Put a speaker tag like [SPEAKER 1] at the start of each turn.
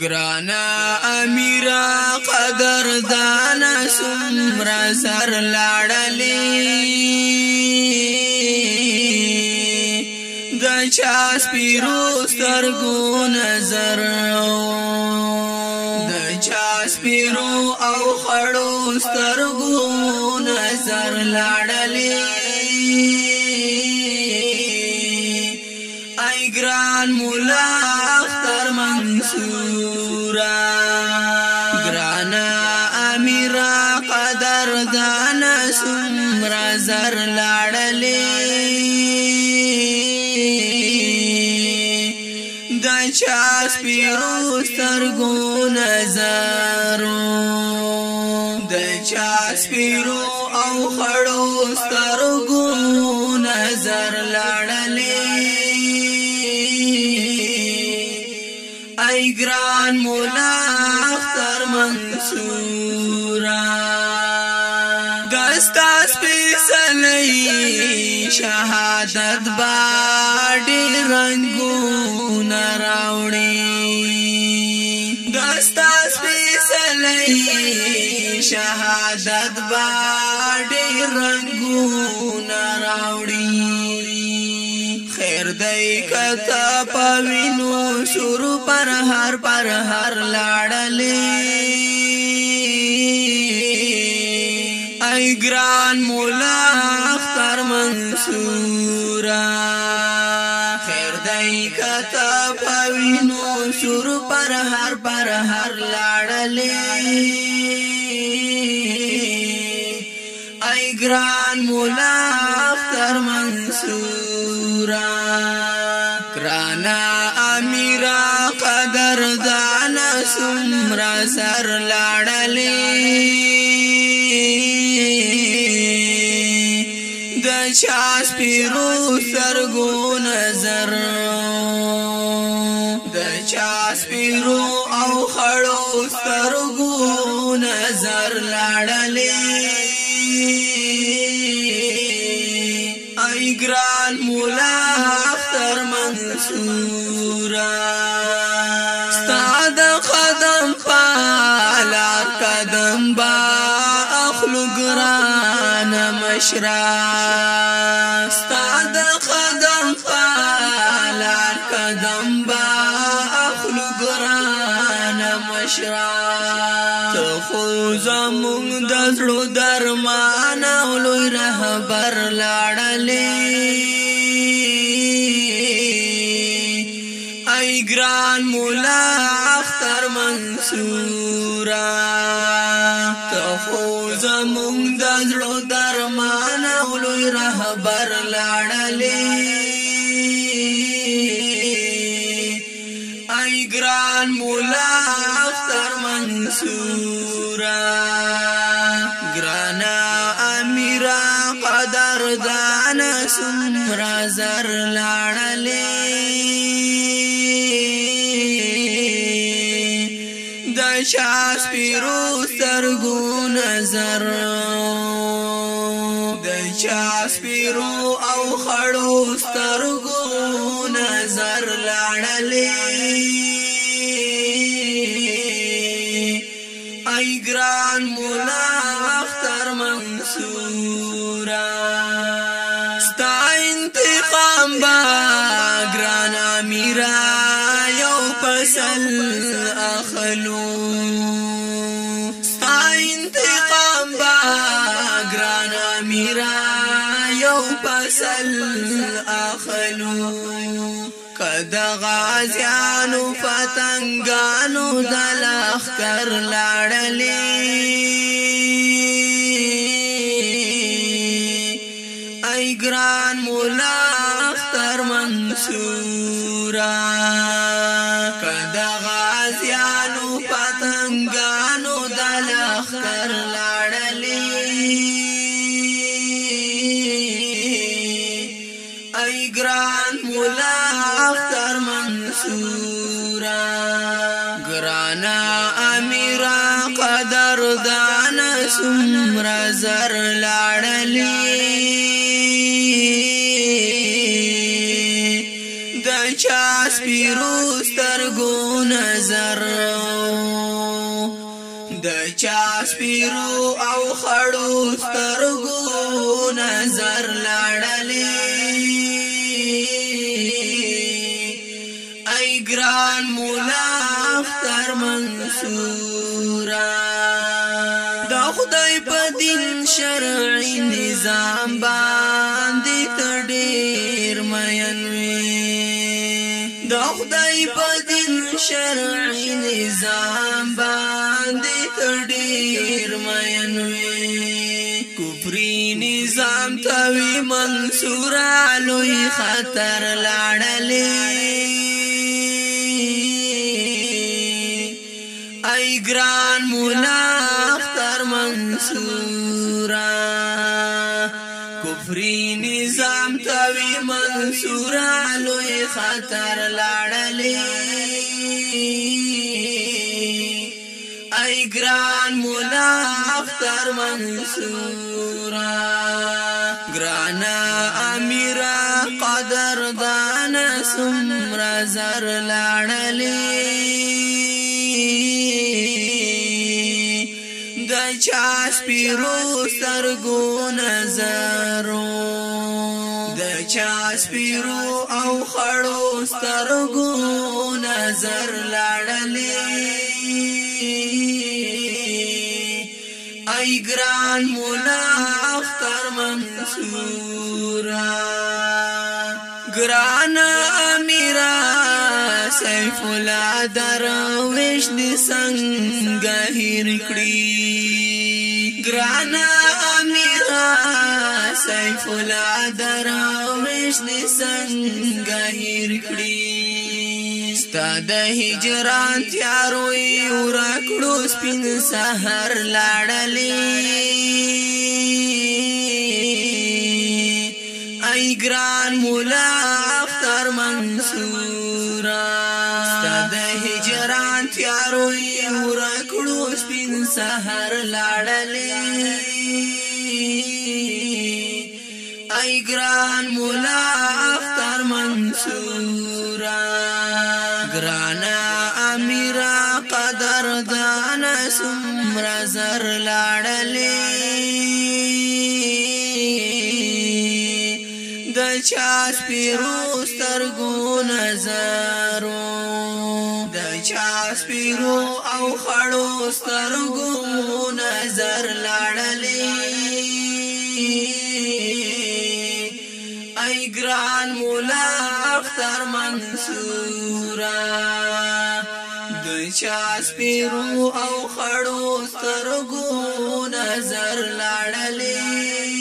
[SPEAKER 1] گرانا امیرا قدر دانا سمرا سر لاړلی د چا سپیرو سترګو نظر د چا سپیرو او خړو سترګو نظر لاړلی ای ګران مولا سر لاړلې د چا سپیرو سترګو نظرو د چا سپیرو او خړو سترګو نظر لاړلې ای ګران مولا اختر منصور ستا سپیڅلې شهادت باډې رنگونه راوړي دستا سپیڅلې شهادت باډې رنگونه راوړي خیر دای کته پوینو شروع پر هر پر هر لاړلې ای ګران مولا اختر منصورا خیر دای کتا پوینو شور پر هر پر هر لاړلې ای ګران مولا اختر منصورا کرانا امیرا قدر دان سمرا سر لاړلې چا سپیرو سرګو نظر د چا سپیرو او خړو سرګو نظر لاړلې ای ګران مولا اختر منصورا ستاد قدم پالا قدم با لګران مشرا ستاد قدم پالار قدم با اخلو ګران مشرا ته خو زمون دزړو درمان او لوی رهبر لاړلې ای ګران مولا اختر منصورا ته خو زمونږ د زړه درمان او لوی رهبر لاړلې ای ګران مولا اختر منصورا ګرانا امیرا قدر دان سمرا زر لاړلې چا سپیرو سترګو نظر د چا سپیرو او خړو سترګو نظر لاړلې ای ګران مولا اختر منصورا ستا انتقام با ګران امیرا یو فصل اخلو فصل اخلو کدا غازیانو پتنګانو دلخ کر لاړلې ای ګران مولا اختر منصورا ای گران مولا اختر منصورا گرانا امیرا قدر دانا سمرا زر لارلی دا چاس پیروز ترگو نظر د چاس پیرو او خړو سترګو نظر لاړلې ګران مولا اختر منصورا دا خدای په دین شرعي نظام باندې تډیر مېن وي دا خدای په دین شرعي نظام باندې تډیر مېن وي کفري نظام ته منصورا لوی خطر لاړلې ګران مولا اختر منصورا کفری نظام توی منصورا لوی خطر لاړلې ای ګران مولا اختر منصورا ګرانا امیرا قدر دان سمرا زر لاړلې دای چا سپیرو سترګو نظرو د چا سپیرو او خړو سترګو نظر لاړلې ای ګران مولا اختر منصورا ګران میرا سیف الادر ویش دی څنګه هیر کړی ګرانا میرا سیف الادر وشنی څنګه هیر کړی ستاد هجران تیار وی ور کړو سپین سحر لاړلې ای ګران مولا اختر منصور د هجران تیارو ور کړو سپین سحر لاړلې ای ګران مولا اختر منصورا ګرانا امیرا قدر دان سمرا زر لاړلې د چا سپیرو سترګو نظرو چا سپیرو او خړو سترګو نظر لاړلې ای ګران مولا اختر منصورا د چا سپیرو او خړو سترګو نظر لاړلې